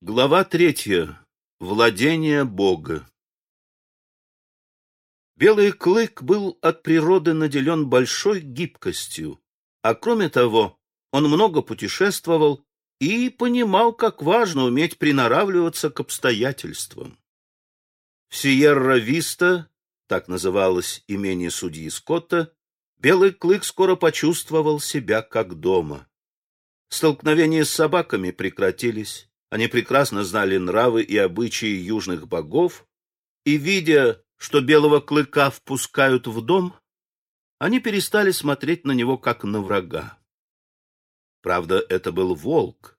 Глава третья. Владение Бога. Белый клык был от природы наделен большой гибкостью, а кроме того, он много путешествовал и понимал, как важно уметь приноравливаться к обстоятельствам. В Сиерра-Виста, так называлось имение судьи Скотта, Белый клык скоро почувствовал себя как дома. Столкновения с собаками прекратились. Они прекрасно знали нравы и обычаи южных богов, и, видя, что белого клыка впускают в дом, они перестали смотреть на него как на врага. Правда, это был волк,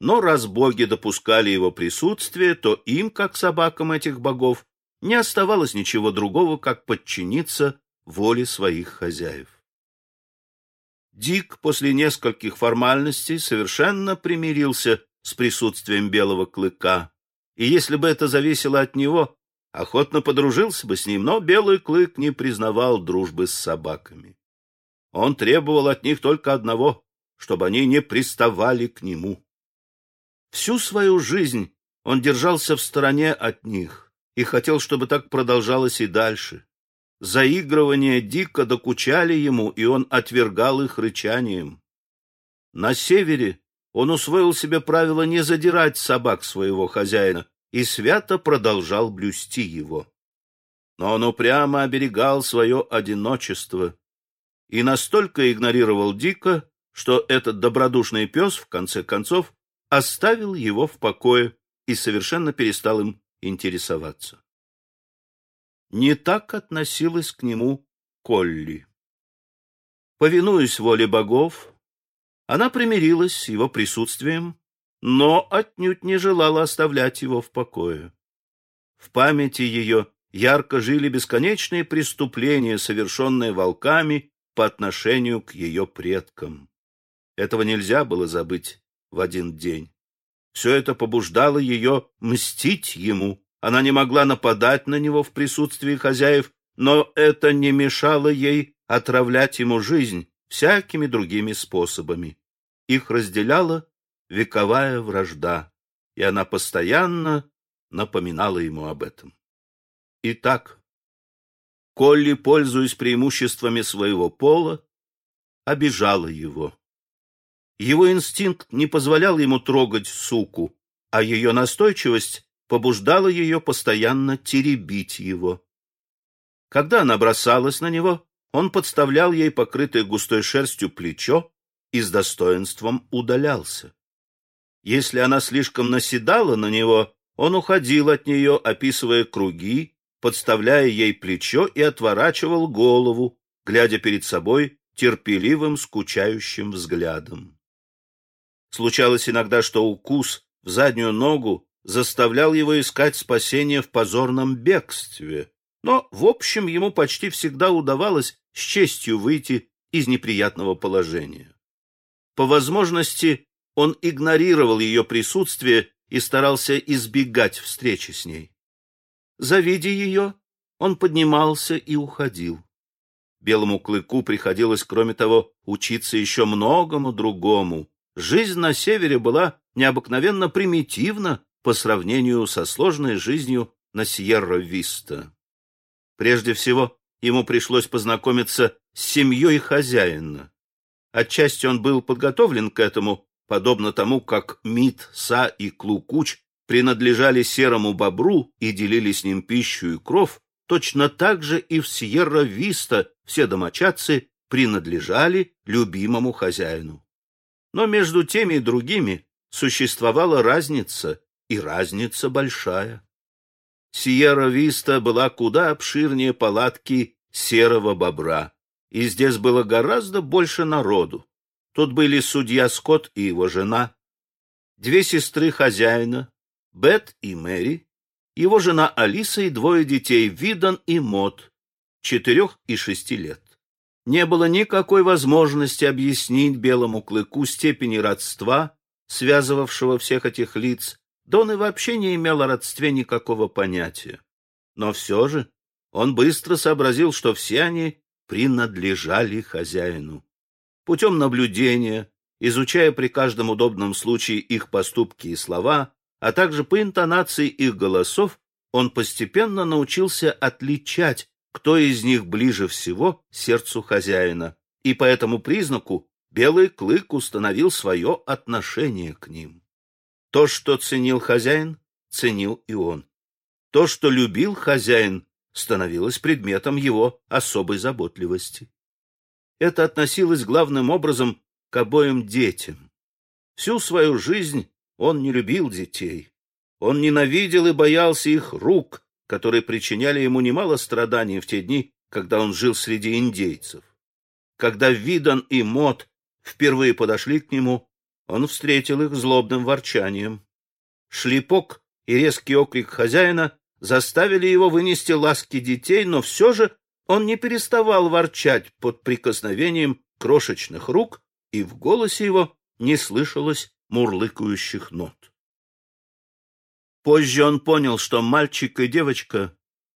но раз боги допускали его присутствие, то им, как собакам этих богов, не оставалось ничего другого, как подчиниться воле своих хозяев. Дик после нескольких формальностей совершенно примирился с присутствием белого клыка, и если бы это зависело от него, охотно подружился бы с ним, но белый клык не признавал дружбы с собаками. Он требовал от них только одного, чтобы они не приставали к нему. Всю свою жизнь он держался в стороне от них и хотел, чтобы так продолжалось и дальше. Заигрывания дико докучали ему, и он отвергал их рычанием. На севере он усвоил себе правило не задирать собак своего хозяина и свято продолжал блюсти его. Но он упрямо оберегал свое одиночество и настолько игнорировал Дика, что этот добродушный пес, в конце концов, оставил его в покое и совершенно перестал им интересоваться. Не так относилась к нему Колли. Повинуясь воле богов, она примирилась с его присутствием, но отнюдь не желала оставлять его в покое. В памяти ее ярко жили бесконечные преступления, совершенные волками по отношению к ее предкам. Этого нельзя было забыть в один день. Все это побуждало ее мстить ему. Она не могла нападать на него в присутствии хозяев, но это не мешало ей отравлять ему жизнь всякими другими способами. Их разделяла вековая вражда, и она постоянно напоминала ему об этом. Итак, Колли, пользуясь преимуществами своего пола, обижала его. Его инстинкт не позволял ему трогать суку, а ее настойчивость побуждала ее постоянно теребить его. Когда она бросалась на него, он подставлял ей покрытое густой шерстью плечо и с достоинством удалялся. Если она слишком наседала на него, он уходил от нее, описывая круги, подставляя ей плечо и отворачивал голову, глядя перед собой терпеливым, скучающим взглядом. Случалось иногда, что укус в заднюю ногу заставлял его искать спасение в позорном бегстве, но, в общем, ему почти всегда удавалось с честью выйти из неприятного положения. По возможности он игнорировал ее присутствие и старался избегать встречи с ней. Завидя ее, он поднимался и уходил. Белому клыку приходилось, кроме того, учиться еще многому другому. Жизнь на севере была необыкновенно примитивна по сравнению со сложной жизнью на Сьерра-Виста. Прежде всего, ему пришлось познакомиться с семьей хозяина. Отчасти он был подготовлен к этому, подобно тому, как Мит, Са и Клукуч принадлежали серому бобру и делили с ним пищу и кров, точно так же и в Сьерра-Виста все домочадцы принадлежали любимому хозяину. Но между теми и другими существовала разница, и разница большая. Сьерра-Виста была куда обширнее палатки серого бобра и здесь было гораздо больше народу. Тут были судья Скотт и его жена, две сестры хозяина, Бет и Мэри, его жена Алиса и двое детей, Видан и Мот, четырех и шести лет. Не было никакой возможности объяснить белому клыку степени родства, связывавшего всех этих лиц, да он и вообще не имел о родстве никакого понятия. Но все же он быстро сообразил, что все они принадлежали хозяину. Путем наблюдения, изучая при каждом удобном случае их поступки и слова, а также по интонации их голосов, он постепенно научился отличать, кто из них ближе всего сердцу хозяина, и по этому признаку белый клык установил свое отношение к ним. То, что ценил хозяин, ценил и он. То, что любил хозяин, становилось предметом его особой заботливости. Это относилось главным образом к обоим детям. Всю свою жизнь он не любил детей. Он ненавидел и боялся их рук, которые причиняли ему немало страданий в те дни, когда он жил среди индейцев. Когда Видан и Мот впервые подошли к нему, он встретил их злобным ворчанием. Шлепок и резкий окрик хозяина заставили его вынести ласки детей, но все же он не переставал ворчать под прикосновением крошечных рук, и в голосе его не слышалось мурлыкающих нот. Позже он понял, что мальчик и девочка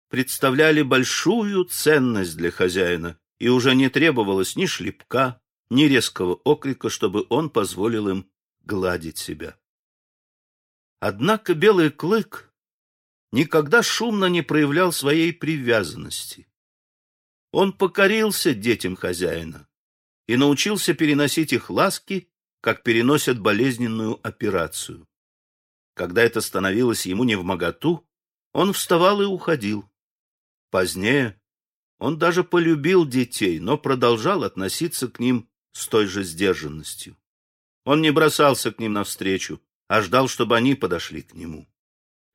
представляли большую ценность для хозяина, и уже не требовалось ни шлепка, ни резкого окрика, чтобы он позволил им гладить себя. Однако белый клык никогда шумно не проявлял своей привязанности. Он покорился детям хозяина и научился переносить их ласки, как переносят болезненную операцию. Когда это становилось ему невмоготу, он вставал и уходил. Позднее он даже полюбил детей, но продолжал относиться к ним с той же сдержанностью. Он не бросался к ним навстречу, а ждал, чтобы они подошли к нему.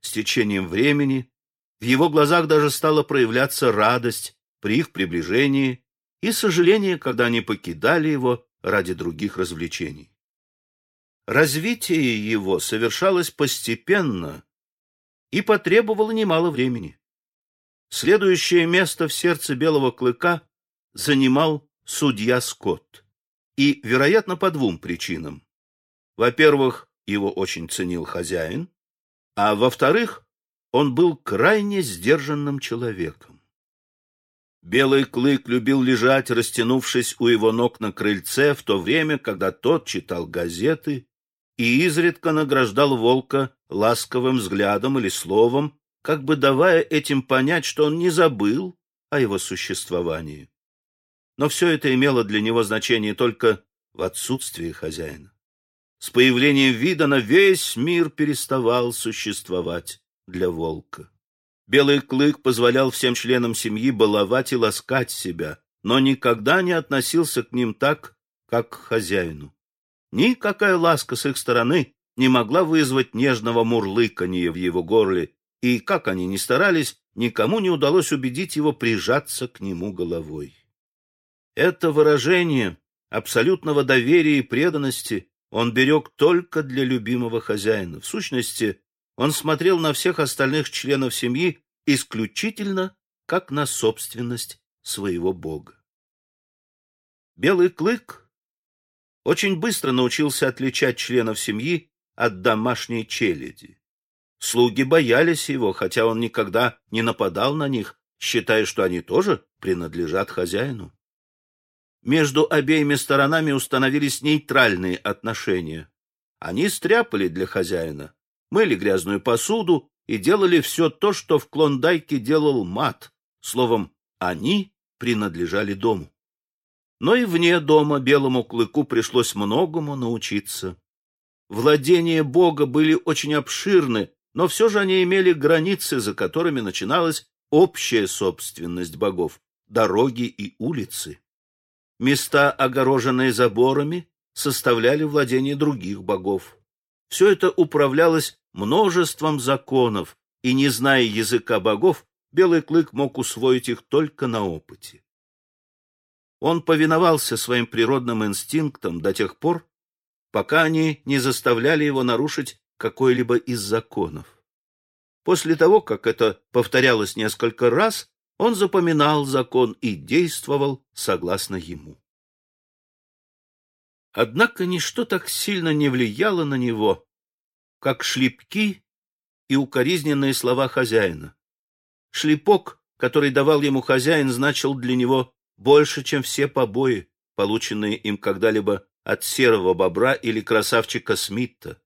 С течением времени в его глазах даже стала проявляться радость при их приближении и сожаление, когда они покидали его ради других развлечений. Развитие его совершалось постепенно и потребовало немало времени. Следующее место в сердце белого клыка занимал судья Скотт. И, вероятно, по двум причинам. Во-первых, его очень ценил хозяин, а во-вторых, он был крайне сдержанным человеком. Белый клык любил лежать, растянувшись у его ног на крыльце, в то время, когда тот читал газеты и изредка награждал волка ласковым взглядом или словом, как бы давая этим понять, что он не забыл о его существовании. Но все это имело для него значение только в отсутствии хозяина. С появлением Видана весь мир переставал существовать для волка. Белый клык позволял всем членам семьи баловать и ласкать себя, но никогда не относился к ним так, как к хозяину. Никакая ласка с их стороны не могла вызвать нежного мурлыканья в его горле, и, как они ни старались, никому не удалось убедить его прижаться к нему головой. Это выражение абсолютного доверия и преданности он берег только для любимого хозяина. В сущности, он смотрел на всех остальных членов семьи исключительно как на собственность своего бога. Белый клык очень быстро научился отличать членов семьи от домашней челяди. Слуги боялись его, хотя он никогда не нападал на них, считая, что они тоже принадлежат хозяину. Между обеими сторонами установились нейтральные отношения. Они стряпали для хозяина, мыли грязную посуду и делали все то, что в Клондайке делал мат. Словом, они принадлежали дому. Но и вне дома белому клыку пришлось многому научиться. Владения Бога были очень обширны, но все же они имели границы, за которыми начиналась общая собственность богов, дороги и улицы. Места, огороженные заборами, составляли владение других богов. Все это управлялось множеством законов, и, не зная языка богов, Белый Клык мог усвоить их только на опыте. Он повиновался своим природным инстинктам до тех пор, пока они не заставляли его нарушить какой-либо из законов. После того, как это повторялось несколько раз, он запоминал закон и действовал согласно ему. Однако ничто так сильно не влияло на него, как шлепки и укоризненные слова хозяина. Шлепок, который давал ему хозяин, значил для него больше, чем все побои, полученные им когда-либо от серого бобра или красавчика Смитта.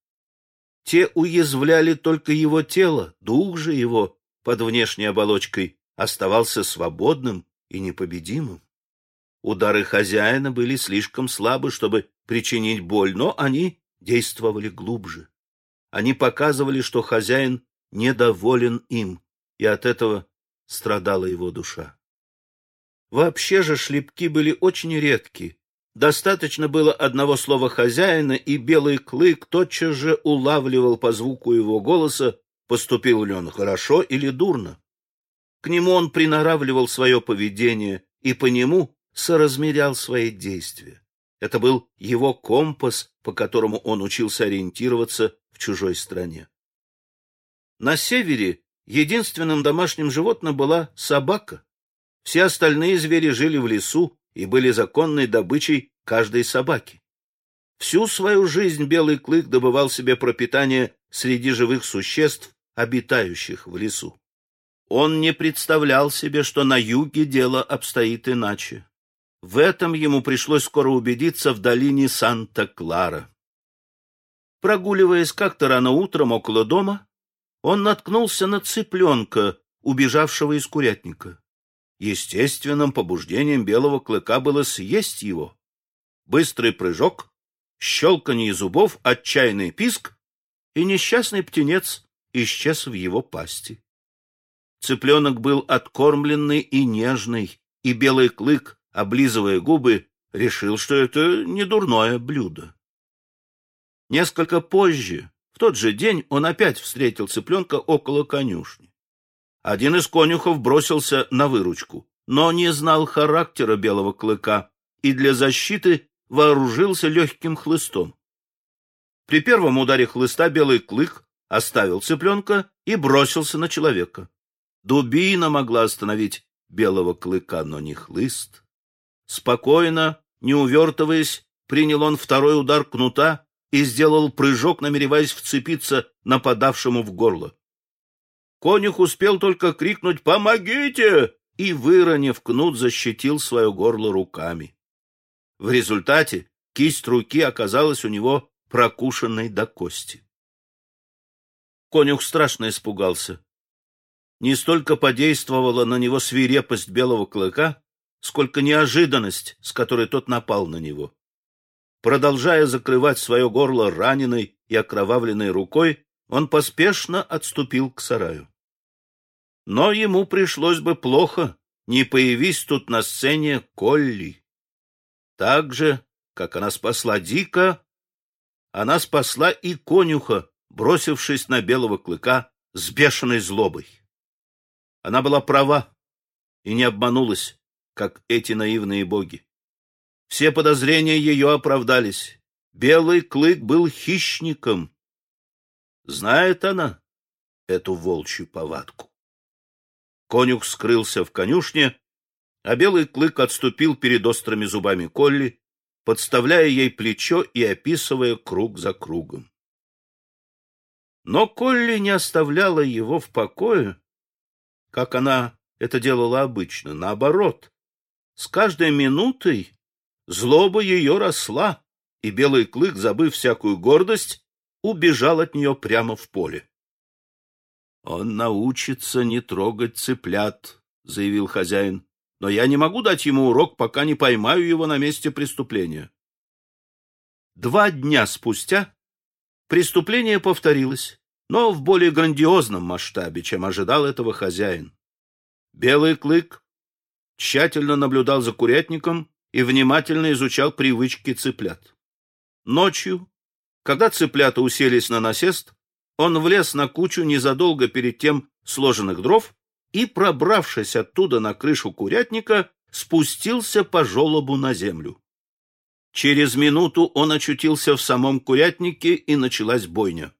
те уязвляли только его тело, дух же его под внешней оболочкой оставался свободным и непобедимым. Удары хозяина были слишком слабы, чтобы причинить боль, но они действовали глубже. Они показывали, что хозяин недоволен им, и от этого страдала его душа. Вообще же шлепки были очень редки. Достаточно было одного слова хозяина, и белый клык тотчас же улавливал по звуку его голоса, поступил ли он хорошо или дурно. К нему он приноравливал свое поведение и по нему соразмерял свои действия. Это был его компас, по которому он учился ориентироваться в чужой стране. На севере единственным домашним животным была собака. Все остальные звери жили в лесу и были законной добычей каждой собаки. Всю свою жизнь белый клык добывал себе пропитание среди живых существ, обитающих в лесу. Он не представлял себе, что на юге дело обстоит иначе. В этом ему пришлось скоро убедиться в долине Санта-Клара. Прогуливаясь как-то рано утром около дома, он наткнулся на цыпленка, убежавшего из курятника. Естественным побуждением белого клыка было съесть его. Быстрый прыжок, щелканье зубов, отчаянный писк, и несчастный птенец исчез в его пасти. Цыпленок был откормленный и нежный, и белый клык облизывая губы, решил, что это не дурное блюдо. Несколько позже, в тот же день, он опять встретил цыпленка около конюшни. Один из конюхов бросился на выручку, но не знал характера белого клыка и для защиты вооружился легким хлыстом. При первом ударе хлыста белый клык оставил цыпленка и бросился на человека. Дубина могла остановить белого клыка, но не хлыст. Спокойно, не увертываясь, принял он второй удар кнута и сделал прыжок, намереваясь вцепиться нападавшему в горло. Конюх успел только крикнуть «Помогите!» и, выронив кнут, защитил свое горло руками. В результате кисть руки оказалась у него прокушенной до кости. Конюх страшно испугался. Не столько подействовала на него свирепость белого клыка, сколько неожиданность, с которой тот напал на него. Продолжая закрывать свое горло раненой и окровавленной рукой, он поспешно отступил к сараю. Но ему пришлось бы плохо, не появись тут на сцене Колли. Так же, как она спасла Дика, она спасла и конюха, бросившись на белого клыка с бешеной злобой. Она была права и не обманулась как эти наивные боги. Все подозрения ее оправдались. Белый клык был хищником. Знает она эту волчью повадку. Конюх скрылся в конюшне, а белый клык отступил перед острыми зубами Колли, подставляя ей плечо и описывая круг за кругом. Но Колли не оставляла его в покое, как она это делала обычно, наоборот. С каждой минутой злоба ее росла, и белый клык, забыв всякую гордость, убежал от нее прямо в поле. — Он научится не трогать цыплят, — заявил хозяин, — но я не могу дать ему урок, пока не поймаю его на месте преступления. Два дня спустя преступление повторилось, но в более грандиозном масштабе, чем ожидал этого хозяин. Белый клык тщательно наблюдал за курятником и внимательно изучал привычки цыплят. Ночью, когда цыплята уселись на насест, он влез на кучу незадолго перед тем сложенных дров и, пробравшись оттуда на крышу курятника, спустился по желобу на землю. Через минуту он очутился в самом курятнике, и началась бойня.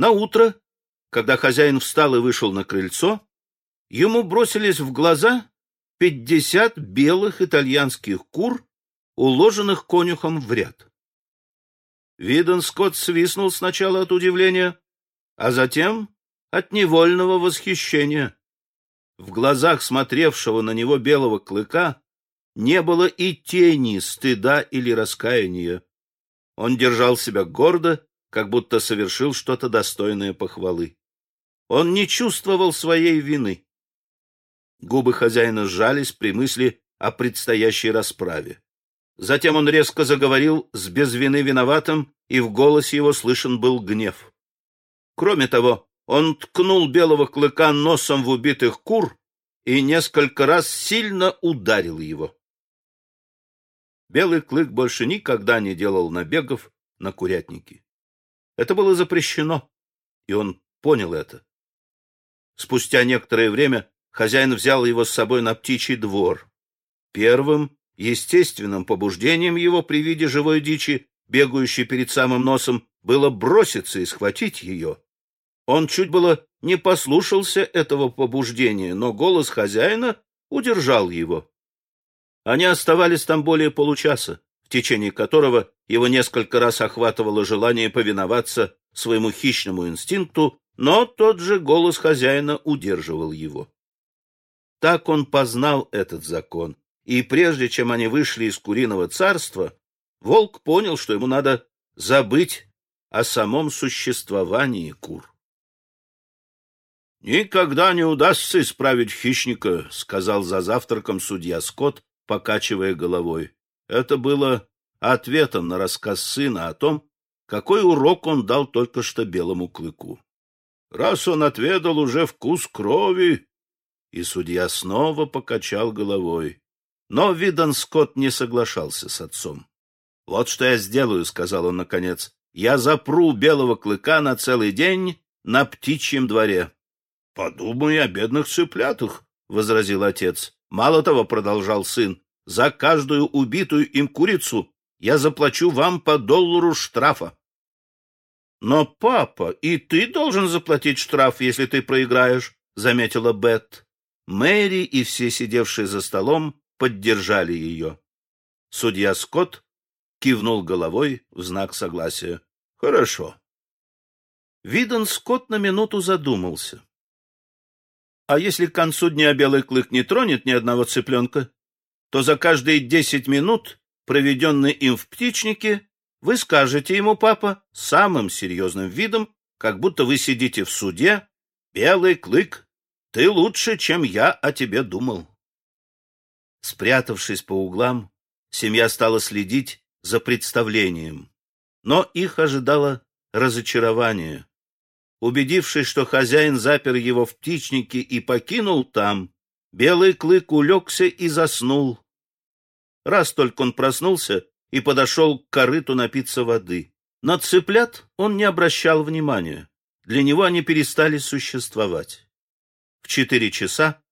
На утро, когда хозяин встал и вышел на крыльцо, ему бросились в глаза пятьдесят белых итальянских кур, уложенных конюхом в ряд. Виден Скотт свистнул сначала от удивления, а затем от невольного восхищения. В глазах смотревшего на него белого клыка не было и тени стыда или раскаяния. Он держал себя гордо как будто совершил что-то достойное похвалы. Он не чувствовал своей вины. Губы хозяина сжались при мысли о предстоящей расправе. Затем он резко заговорил с без вины виноватым, и в голосе его слышен был гнев. Кроме того, он ткнул белого клыка носом в убитых кур и несколько раз сильно ударил его. Белый клык больше никогда не делал набегов на курятники. Это было запрещено, и он понял это. Спустя некоторое время хозяин взял его с собой на птичий двор. Первым, естественным побуждением его при виде живой дичи, бегающей перед самым носом, было броситься и схватить ее. Он чуть было не послушался этого побуждения, но голос хозяина удержал его. Они оставались там более получаса, течение которого его несколько раз охватывало желание повиноваться своему хищному инстинкту, но тот же голос хозяина удерживал его. Так он познал этот закон, и прежде чем они вышли из куриного царства, волк понял, что ему надо забыть о самом существовании кур. «Никогда не удастся исправить хищника», — сказал за завтраком судья Скотт, покачивая головой. Это было ответом на рассказ сына о том, какой урок он дал только что белому клыку. Раз он отведал уже вкус крови... И судья снова покачал головой. Но Видан Скотт не соглашался с отцом. — Вот что я сделаю, — сказал он наконец. — Я запру белого клыка на целый день на птичьем дворе. — Подумай о бедных цыплятах, — возразил отец. — Мало того, — продолжал сын, — за каждую убитую им курицу я заплачу вам по доллару штрафа. — Но, папа, и ты должен заплатить штраф, если ты проиграешь, — заметила Бет. Мэри и все сидевшие за столом поддержали ее. Судья Скотт кивнул головой в знак согласия. — Хорошо. Виден Скотт на минуту задумался. А если к концу дня белый клык не тронет ни одного цыпленка, то за каждые десять минут, проведенные им в птичнике, вы скажете ему, папа, самым серьезным видом, как будто вы сидите в суде, «Белый клык, ты лучше, чем я о тебе думал». Спрятавшись по углам, семья стала следить за представлением, но их ожидало разочарование. Убедившись, что хозяин запер его в птичнике и покинул там, белый клык улегся и заснул. Раз только он проснулся и подошел к корыту напиться воды. На цыплят он не обращал внимания. Для него они перестали существовать. В четыре часа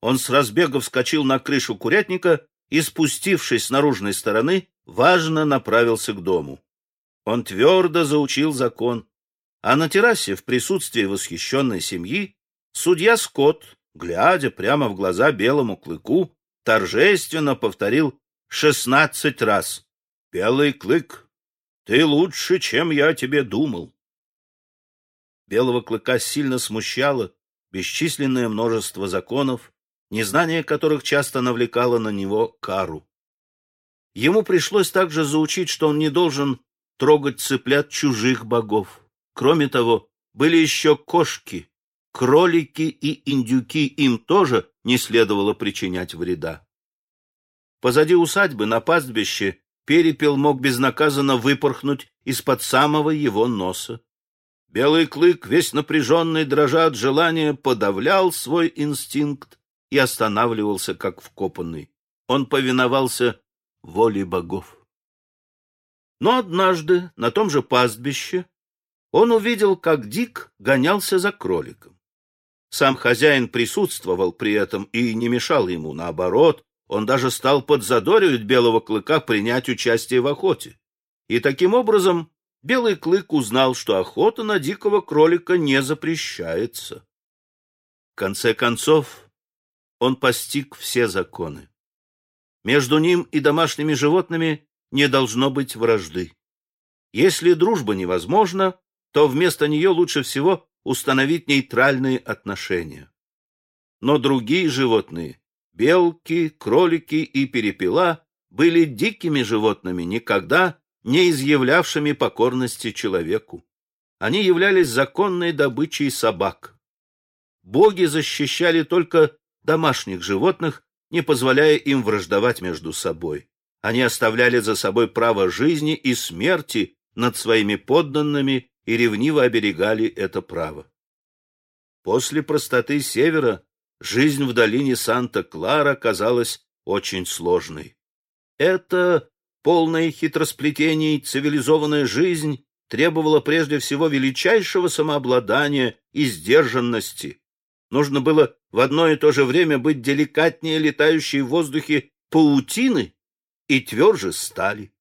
он с разбега вскочил на крышу курятника и, спустившись с наружной стороны, важно направился к дому. Он твердо заучил закон а на террасе в присутствии восхищенной семьи судья Скотт, глядя прямо в глаза белому клыку, торжественно повторил шестнадцать раз «Белый клык, ты лучше, чем я тебе думал». Белого клыка сильно смущало бесчисленное множество законов, незнание которых часто навлекало на него кару. Ему пришлось также заучить, что он не должен трогать цыплят чужих богов. Кроме того, были еще кошки, кролики и индюки, им тоже не следовало причинять вреда. Позади усадьбы на пастбище перепел мог безнаказанно выпорхнуть из-под самого его носа. Белый клык, весь напряженный, дрожа от желания, подавлял свой инстинкт и останавливался, как вкопанный. Он повиновался воле богов. Но однажды на том же пастбище он увидел, как Дик гонялся за кроликом. Сам хозяин присутствовал при этом и не мешал ему, наоборот, он даже стал подзадоривать белого клыка принять участие в охоте. И таким образом белый клык узнал, что охота на дикого кролика не запрещается. В конце концов, он постиг все законы. Между ним и домашними животными не должно быть вражды. Если дружба невозможна, то вместо нее лучше всего установить нейтральные отношения. Но другие животные, белки, кролики и перепела, были дикими животными, никогда не изъявлявшими покорности человеку. они являлись законной добычей собак. Боги защищали только домашних животных, не позволяя им враждовать между собой. Они оставляли за собой право жизни и смерти над своими подданными и ревниво оберегали это право. После простоты севера жизнь в долине Санта-Клара казалась очень сложной. Это полная хитросплетений цивилизованная жизнь требовала прежде всего величайшего самообладания и сдержанности. Нужно было в одно и то же время быть деликатнее летающей в воздухе паутины и тверже стали.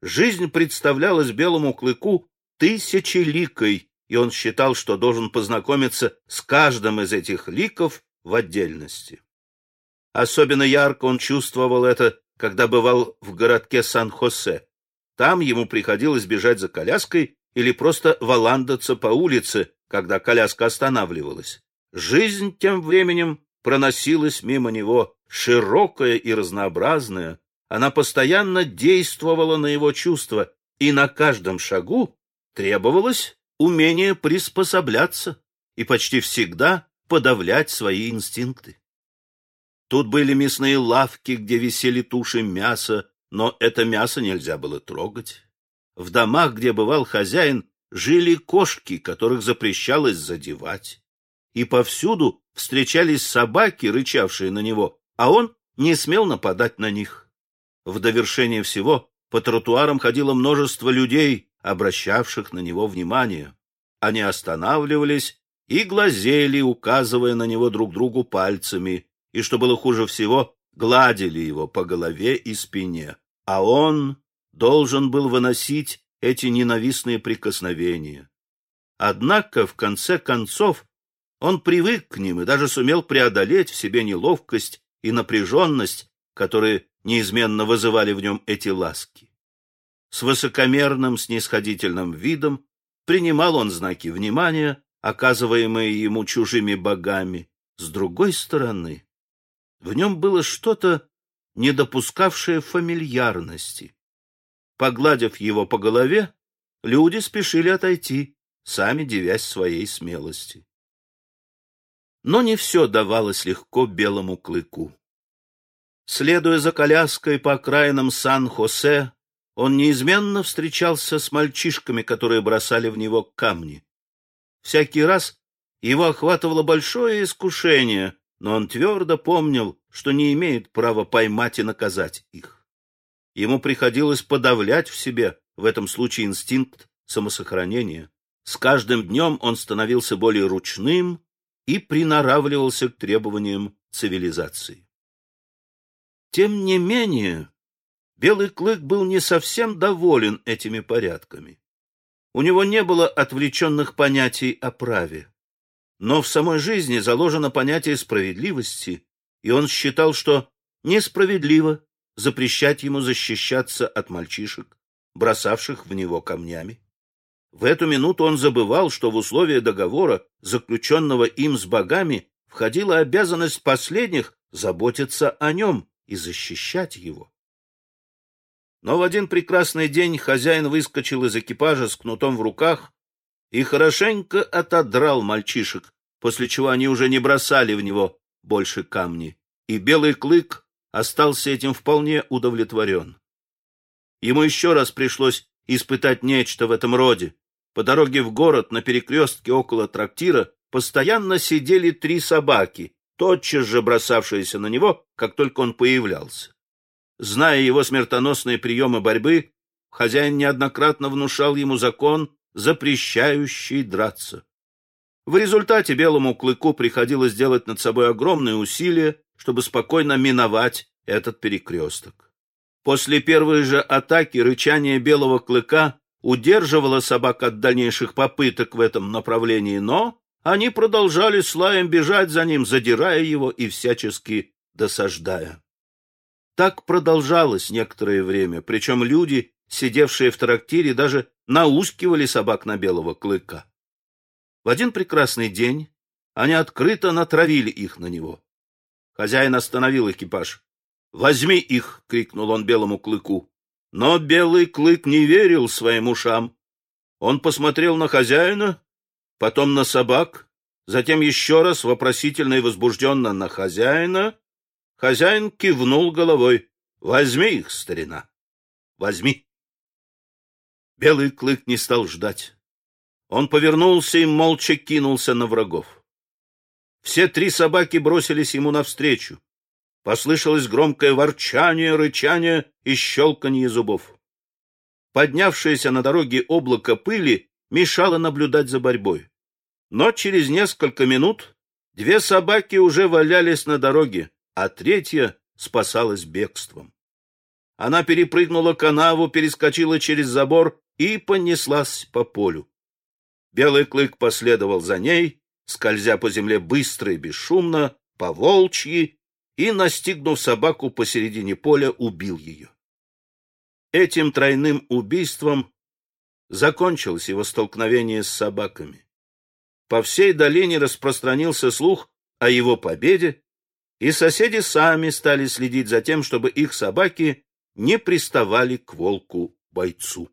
Жизнь представлялась белому клыку тысячеликой, и он считал, что должен познакомиться с каждым из этих ликов в отдельности. Особенно ярко он чувствовал это, когда бывал в городке Сан-Хосе. Там ему приходилось бежать за коляской или просто валандаться по улице, когда коляска останавливалась. Жизнь тем временем проносилась мимо него, широкая и разнообразная. Она постоянно действовала на его чувства, и на каждом шагу требовалось умение приспосабляться и почти всегда подавлять свои инстинкты. Тут были мясные лавки, где висели туши мяса, но это мясо нельзя было трогать. В домах, где бывал хозяин, жили кошки, которых запрещалось задевать и повсюду встречались собаки, рычавшие на него, а он не смел нападать на них. В довершение всего по тротуарам ходило множество людей, обращавших на него внимание. Они останавливались и глазели, указывая на него друг другу пальцами, и, что было хуже всего, гладили его по голове и спине. А он должен был выносить эти ненавистные прикосновения. Однако, в конце концов, он привык к ним и даже сумел преодолеть в себе неловкость и напряженность, которые неизменно вызывали в нем эти ласки. С высокомерным снисходительным видом принимал он знаки внимания, оказываемые ему чужими богами. С другой стороны, в нем было что-то, не допускавшее фамильярности. Погладив его по голове, люди спешили отойти, сами девясь своей смелости. Но не все давалось легко белому клыку. Следуя за коляской по окраинам Сан-Хосе, он неизменно встречался с мальчишками, которые бросали в него камни. Всякий раз его охватывало большое искушение, но он твердо помнил, что не имеет права поймать и наказать их. Ему приходилось подавлять в себе в этом случае инстинкт самосохранения. С каждым днем он становился более ручным и приноравливался к требованиям цивилизации. Тем не менее, Белый клык был не совсем доволен этими порядками. У него не было отвлеченных понятий о праве. Но в самой жизни заложено понятие справедливости, и он считал, что несправедливо запрещать ему защищаться от мальчишек, бросавших в него камнями. В эту минуту он забывал, что в условия договора, заключенного им с богами, входила обязанность последних заботиться о нем и защищать его. Но в один прекрасный день хозяин выскочил из экипажа с кнутом в руках и хорошенько отодрал мальчишек, после чего они уже не бросали в него больше камни, и белый клык остался этим вполне удовлетворен. Ему еще раз пришлось испытать нечто в этом роде, по дороге в город на перекрестке около трактира постоянно сидели три собаки, тотчас же бросавшиеся на него, как только он появлялся. Зная его смертоносные приемы борьбы, хозяин неоднократно внушал ему закон, запрещающий драться. В результате белому клыку приходилось делать над собой огромные усилия, чтобы спокойно миновать этот перекресток. После первой же атаки рычание белого клыка удерживала собак от дальнейших попыток в этом направлении, но они продолжали с лаем бежать за ним, задирая его и всячески досаждая. Так продолжалось некоторое время, причем люди, сидевшие в трактире, даже наускивали собак на белого клыка. В один прекрасный день они открыто натравили их на него. Хозяин остановил экипаж. «Возьми их!» — крикнул он белому клыку. Но белый клык не верил своим ушам. Он посмотрел на хозяина, потом на собак, затем еще раз вопросительно и возбужденно на хозяина. Хозяин кивнул головой. — Возьми их, старина, возьми. Белый клык не стал ждать. Он повернулся и молча кинулся на врагов. Все три собаки бросились ему навстречу. Послышалось громкое ворчание, рычание и щелканье зубов. Поднявшееся на дороге облако пыли мешало наблюдать за борьбой. Но через несколько минут две собаки уже валялись на дороге, а третья спасалась бегством. Она перепрыгнула канаву, перескочила через забор и понеслась по полю. Белый клык последовал за ней, скользя по земле быстро и бесшумно, по волчьи, и, настигнув собаку посередине поля, убил ее. Этим тройным убийством закончилось его столкновение с собаками. По всей долине распространился слух о его победе, и соседи сами стали следить за тем, чтобы их собаки не приставали к волку-бойцу.